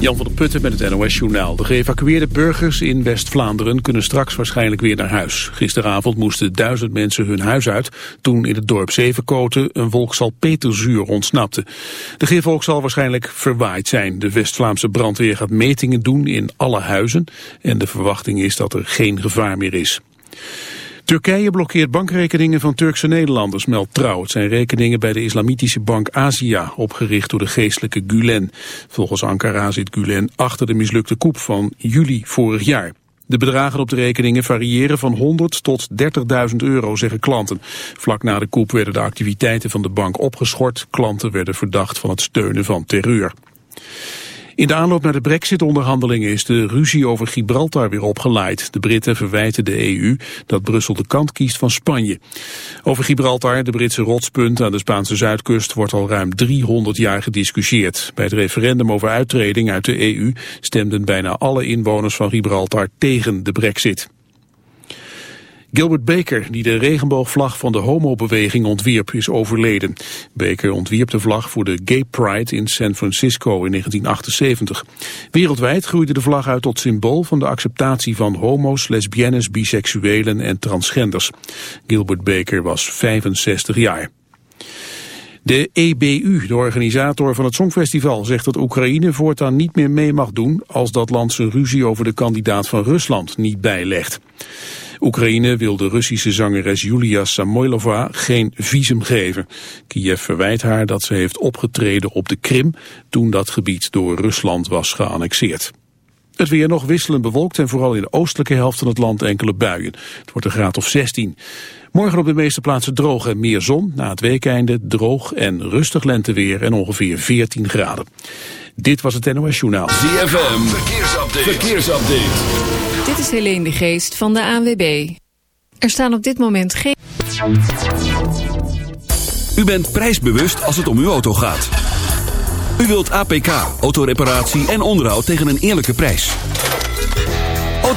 Jan van der Putten met het NOS-journaal. De geëvacueerde burgers in West-Vlaanderen kunnen straks waarschijnlijk weer naar huis. Gisteravond moesten duizend mensen hun huis uit... toen in het dorp Zevenkoten een wolksal peterzuur ontsnapte. De gifwolk zal waarschijnlijk verwaaid zijn. De West-Vlaamse brandweer gaat metingen doen in alle huizen... en de verwachting is dat er geen gevaar meer is. Turkije blokkeert bankrekeningen van Turkse Nederlanders, meldt Trouw. Het zijn rekeningen bij de islamitische bank Asia, opgericht door de geestelijke Gulen. Volgens Ankara zit Gulen achter de mislukte koep van juli vorig jaar. De bedragen op de rekeningen variëren van 100 tot 30.000 euro, zeggen klanten. Vlak na de koep werden de activiteiten van de bank opgeschort. Klanten werden verdacht van het steunen van terreur. In de aanloop naar de brexit-onderhandelingen is de ruzie over Gibraltar weer opgeleid. De Britten verwijten de EU dat Brussel de kant kiest van Spanje. Over Gibraltar, de Britse rotspunt aan de Spaanse zuidkust, wordt al ruim 300 jaar gediscussieerd. Bij het referendum over uittreding uit de EU stemden bijna alle inwoners van Gibraltar tegen de brexit. Gilbert Baker, die de regenboogvlag van de homobeweging ontwierp, is overleden. Baker ontwierp de vlag voor de Gay Pride in San Francisco in 1978. Wereldwijd groeide de vlag uit tot symbool van de acceptatie van homo's, lesbiennes, biseksuelen en transgenders. Gilbert Baker was 65 jaar. De EBU, de organisator van het Songfestival, zegt dat Oekraïne voortaan niet meer mee mag doen als dat land zijn ruzie over de kandidaat van Rusland niet bijlegt. Oekraïne wil de Russische zangeres Julia Samoylova geen visum geven. Kiev verwijt haar dat ze heeft opgetreden op de Krim toen dat gebied door Rusland was geannexeerd. Het weer nog wisselend bewolkt en vooral in de oostelijke helft van het land enkele buien. Het wordt een graad of 16. Morgen op de meeste plaatsen droog en meer zon. Na het weekeinde droog en rustig lenteweer en ongeveer 14 graden. Dit was het NOS Journaal. ZFM, verkeersupdate. verkeersupdate. Dit is Helene de Geest van de ANWB. Er staan op dit moment geen... U bent prijsbewust als het om uw auto gaat. U wilt APK, autoreparatie en onderhoud tegen een eerlijke prijs.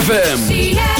ZFM.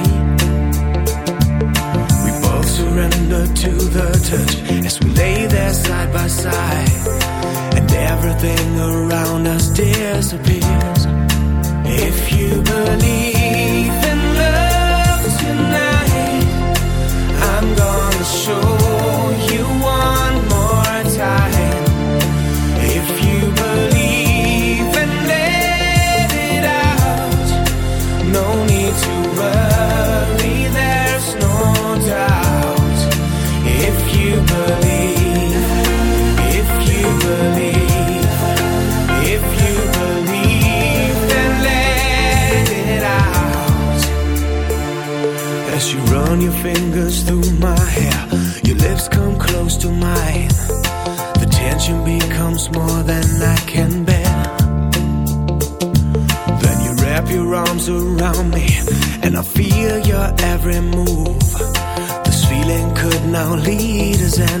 Confusion becomes more than I can bear Then you wrap your arms around me And I feel your every move This feeling could now lead us in.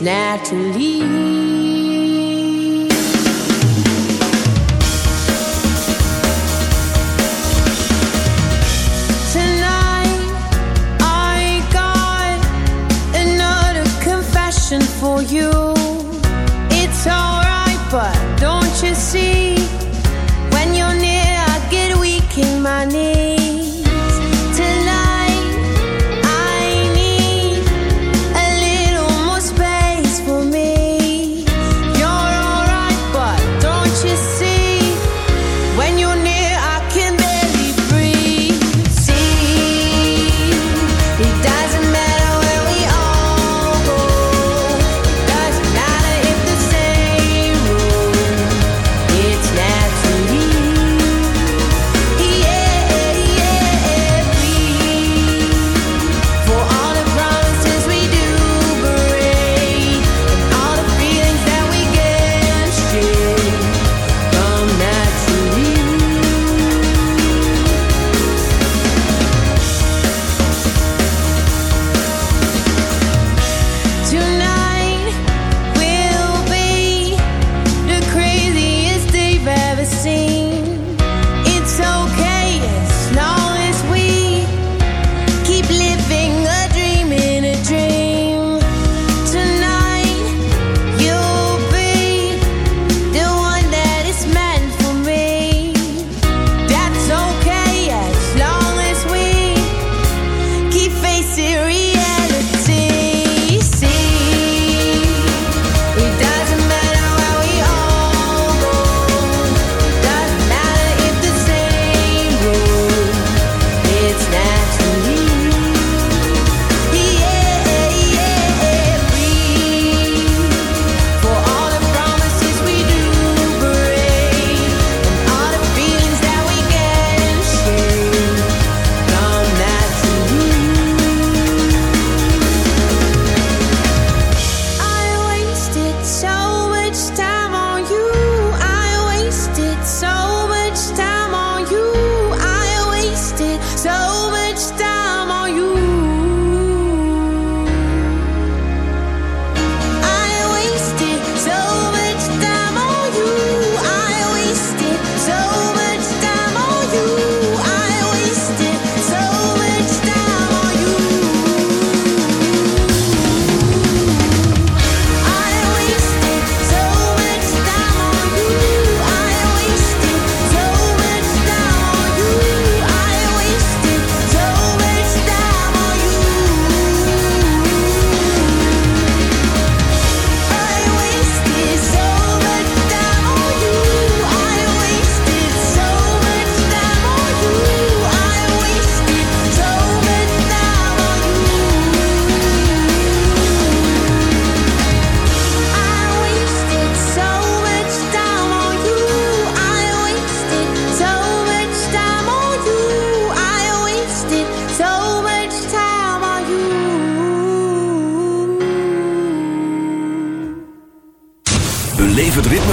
Natuurlijk.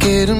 get them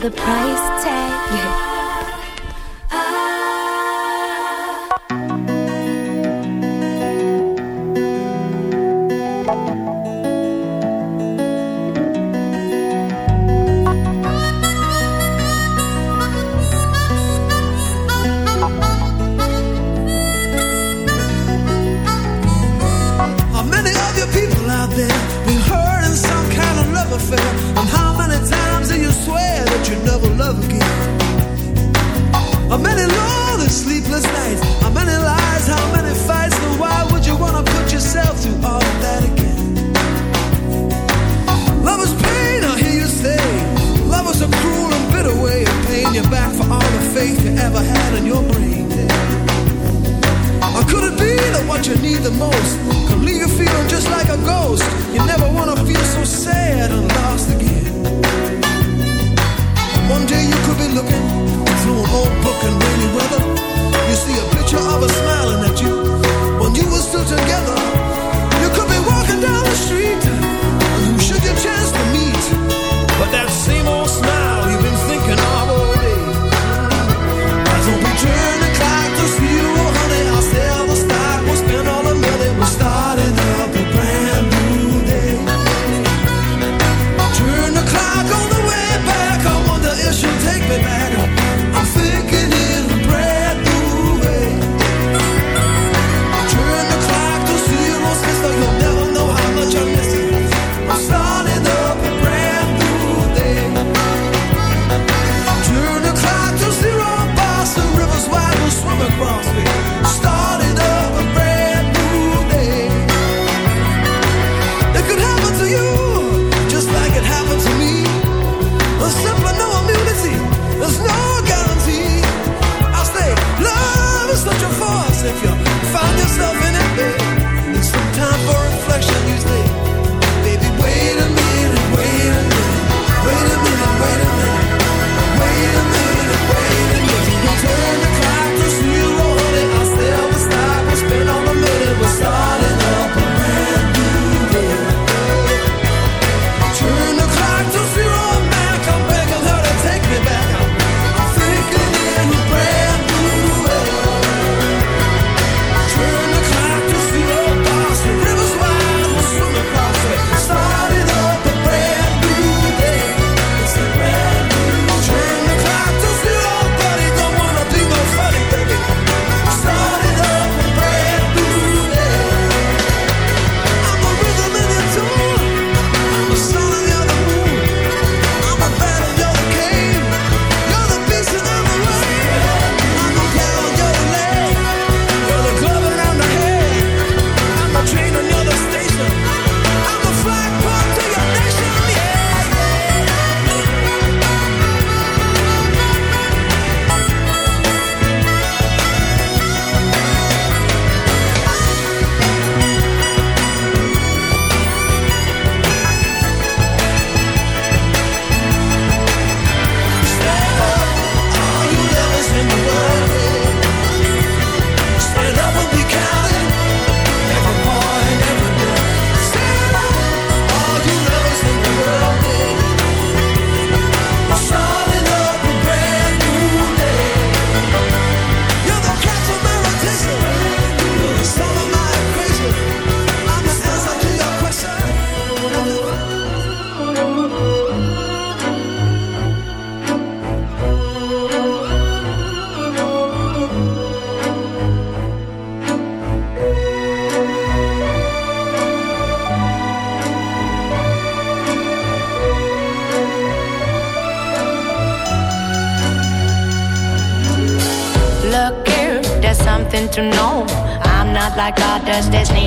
the price Turn the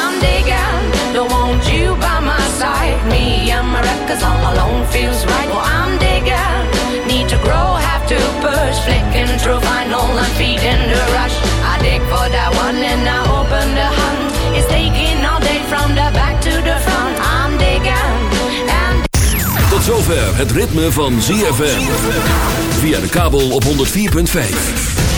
I'm digging, don't want you by my side. Me and my records all alone feels right. Well, I'm digging, need to grow, have to push. Flicking through vinyl and feeding the rush. I dig for that one and I open the hunt. It's taking all day from the back to the front. I'm digging and Tot zover het ritme van ZFM. Via de kabel op 104.5.